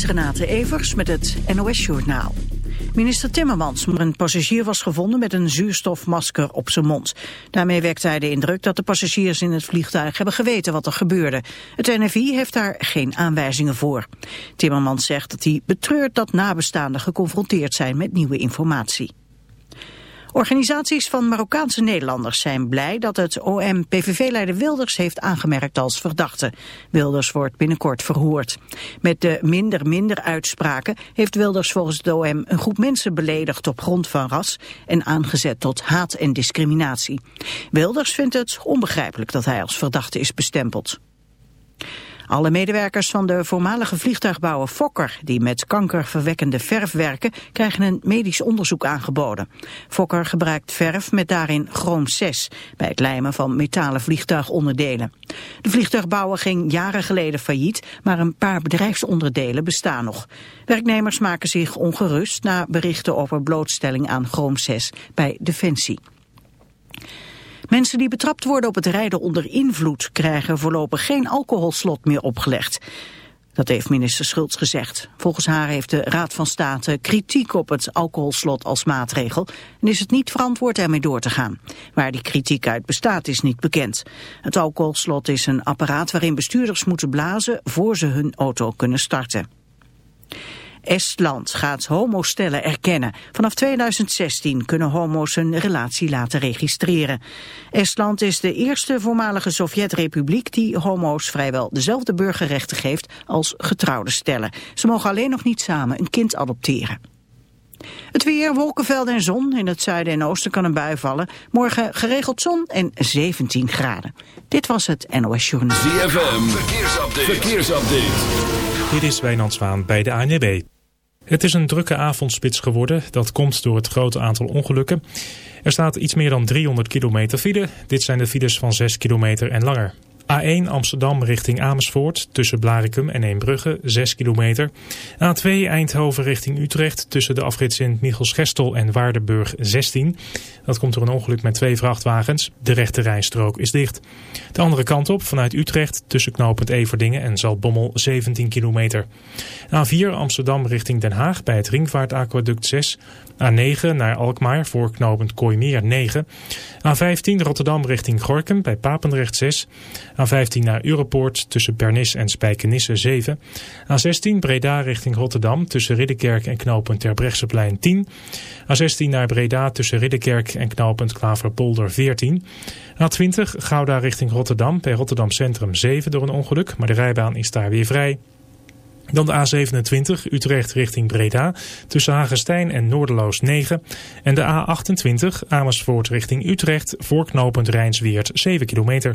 is Renate Evers met het NOS Journaal. Minister Timmermans, een passagier was gevonden met een zuurstofmasker op zijn mond. Daarmee wekte hij de indruk dat de passagiers in het vliegtuig hebben geweten wat er gebeurde. Het NFI heeft daar geen aanwijzingen voor. Timmermans zegt dat hij betreurt dat nabestaanden geconfronteerd zijn met nieuwe informatie. Organisaties van Marokkaanse Nederlanders zijn blij dat het OM PVV-leider Wilders heeft aangemerkt als verdachte. Wilders wordt binnenkort verhoord. Met de minder-minder uitspraken heeft Wilders volgens het OM een groep mensen beledigd op grond van ras en aangezet tot haat en discriminatie. Wilders vindt het onbegrijpelijk dat hij als verdachte is bestempeld. Alle medewerkers van de voormalige vliegtuigbouwer Fokker, die met kankerverwekkende verf werken, krijgen een medisch onderzoek aangeboden. Fokker gebruikt verf met daarin chroom 6, bij het lijmen van metalen vliegtuigonderdelen. De vliegtuigbouwer ging jaren geleden failliet, maar een paar bedrijfsonderdelen bestaan nog. Werknemers maken zich ongerust na berichten over blootstelling aan chroom 6 bij Defensie. Mensen die betrapt worden op het rijden onder invloed krijgen voorlopig geen alcoholslot meer opgelegd. Dat heeft minister Schultz gezegd. Volgens haar heeft de Raad van State kritiek op het alcoholslot als maatregel en is het niet verantwoord ermee door te gaan. Waar die kritiek uit bestaat is niet bekend. Het alcoholslot is een apparaat waarin bestuurders moeten blazen voor ze hun auto kunnen starten. Estland gaat homostellen erkennen. Vanaf 2016 kunnen homo's een relatie laten registreren. Estland is de eerste voormalige Sovjet-republiek die homo's vrijwel dezelfde burgerrechten geeft als getrouwde stellen. Ze mogen alleen nog niet samen een kind adopteren. Het weer, wolkenvelden en zon. In het zuiden en oosten kan een bui vallen. Morgen geregeld zon en 17 graden. Dit was het NOS Journal. ZFM, verkeersupdate. verkeersupdate. Dit is Wijnand Zwaan bij de ANWB. Het is een drukke avondspits geworden. Dat komt door het grote aantal ongelukken. Er staat iets meer dan 300 kilometer file. Dit zijn de files van 6 kilometer en langer. A1 Amsterdam richting Amersfoort tussen Blarikum en Eembrugge 6 kilometer. A2 Eindhoven richting Utrecht tussen de afrit Sint-Michels-Gestel en Waardenburg 16. Dat komt door een ongeluk met twee vrachtwagens. De rechte rijstrook is dicht. De andere kant op vanuit Utrecht tussen knooppunt Everdingen en Zaltbommel 17 kilometer. A4 Amsterdam richting Den Haag bij het Ringvaartaquaduct 6. A9 naar Alkmaar voor knooppunt Kooimeer 9. A15 Rotterdam richting Gorkum bij Papendrecht 6. A15 naar Europoort tussen Pernis en Spijkenisse 7. A16 Breda richting Rotterdam tussen Ridderkerk en knooppunt Terbrechtseplein 10. A16 naar Breda tussen Ridderkerk en knooppunt Klaverpolder 14. A20 Gouda richting Rotterdam bij Rotterdam Centrum 7 door een ongeluk, maar de rijbaan is daar weer vrij. Dan de A27 Utrecht richting Breda tussen Hagestein en Noorderloos 9. En de A28 Amersfoort richting Utrecht voor knooppunt Rijnsweert 7 kilometer.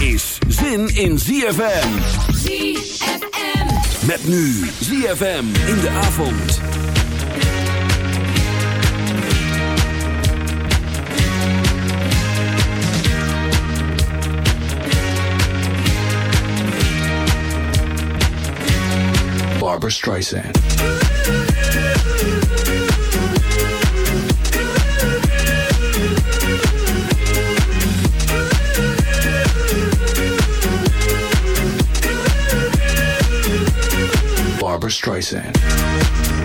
is zin in ZFM. ZFM. Met nu ZFM in de avond. Barbara Streisand. Barbara Streisand.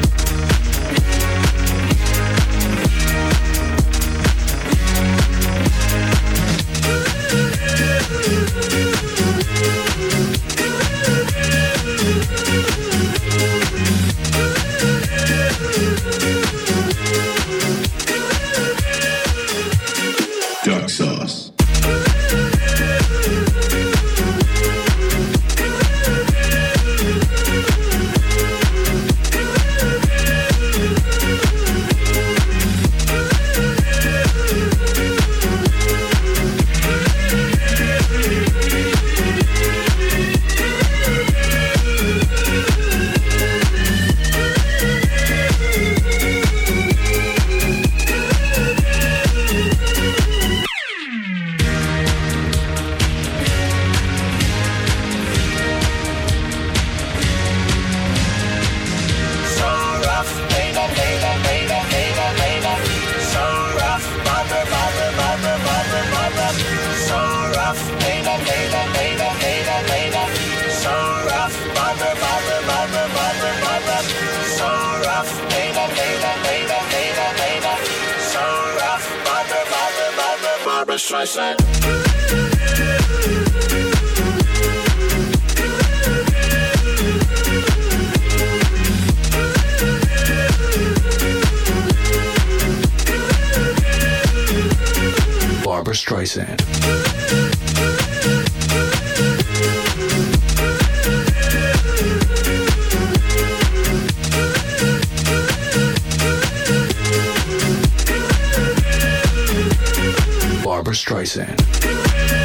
Barbara Streisand.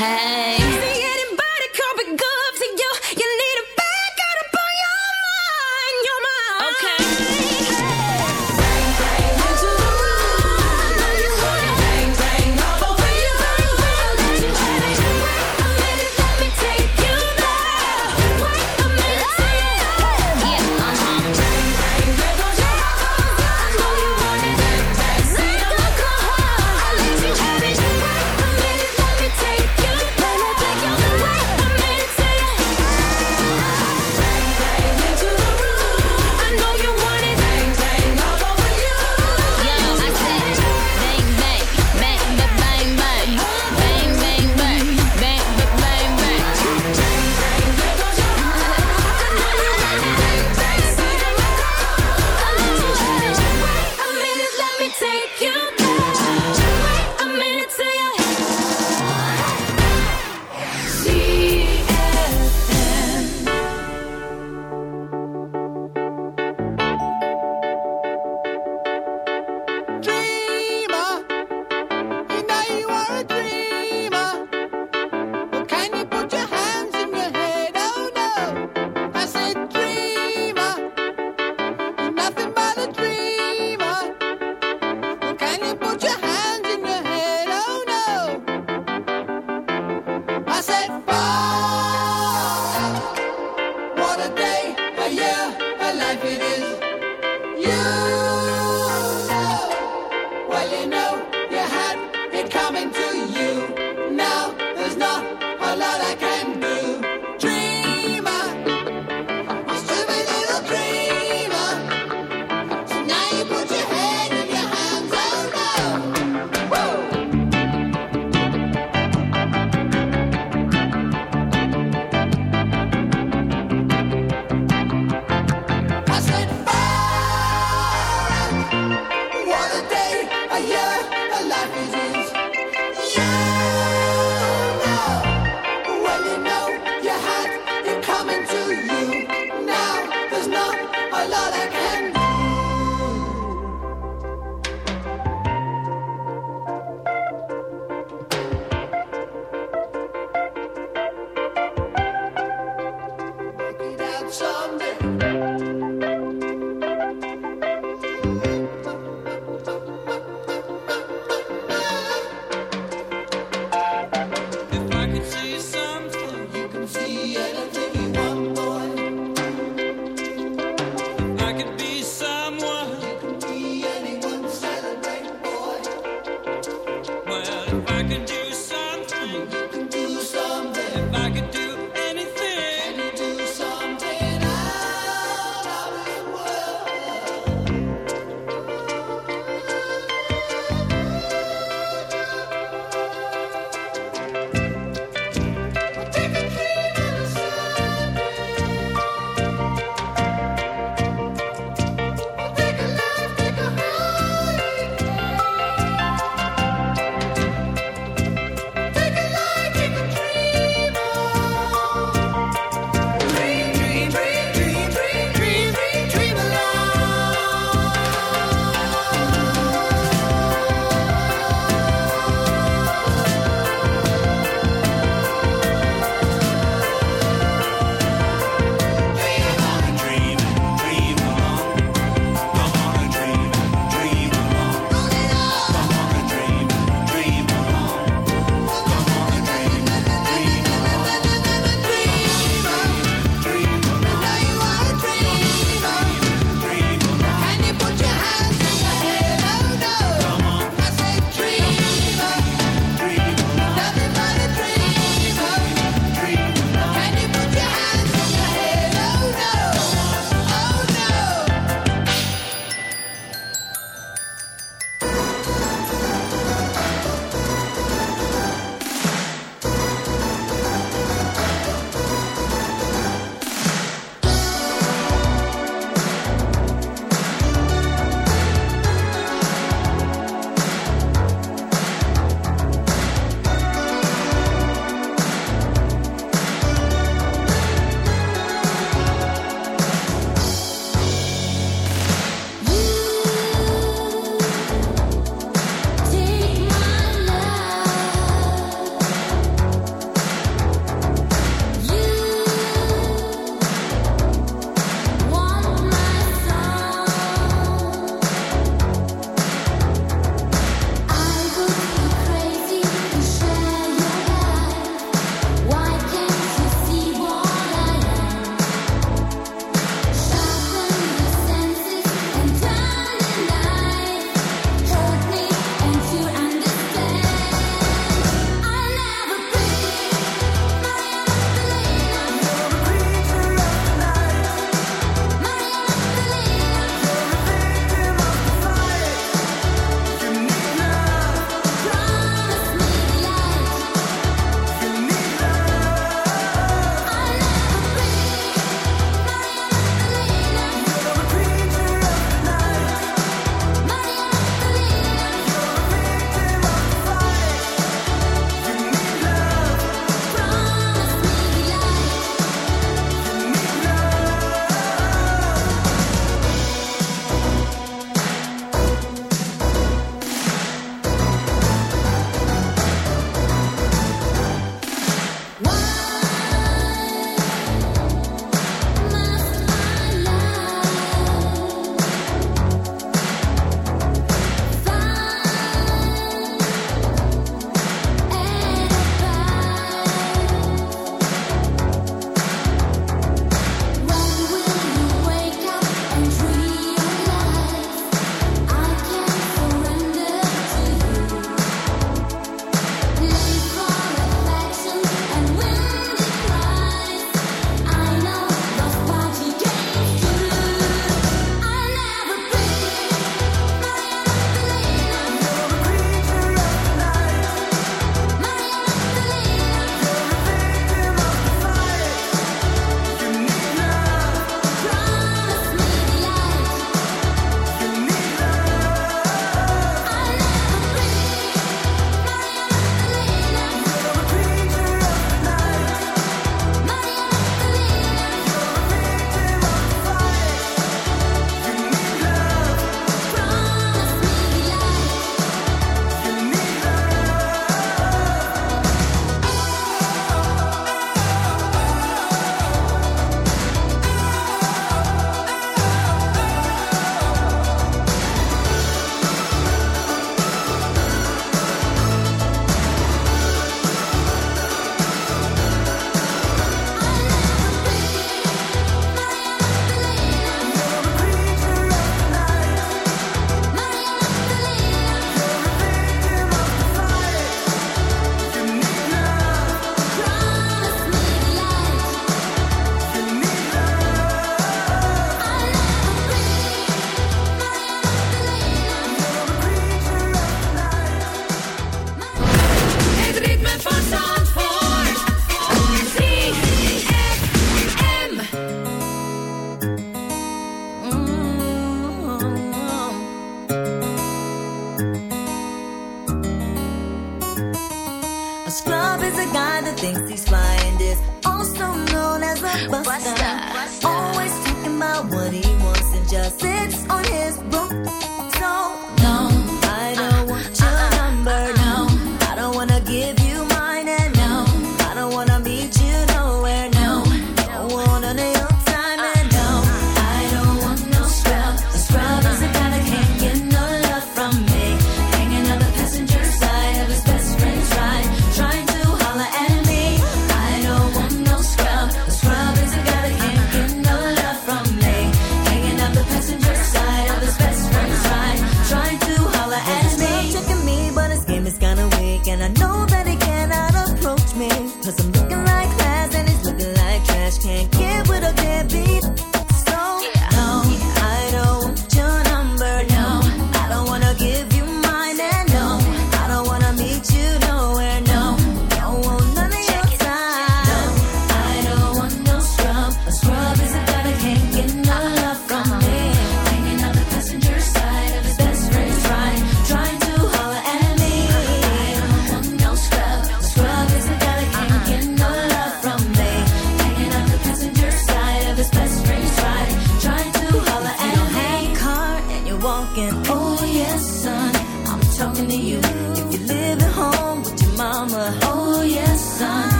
Hey.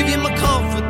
Give him my comfort.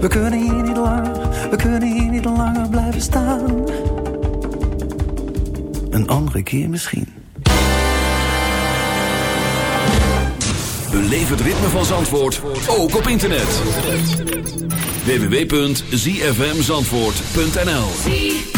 We kunnen hier niet langer, we kunnen hier niet langer blijven staan. Een andere keer misschien. Beleef het ritme van Zandvoort, ook op internet. www.zfmzandvoort.nl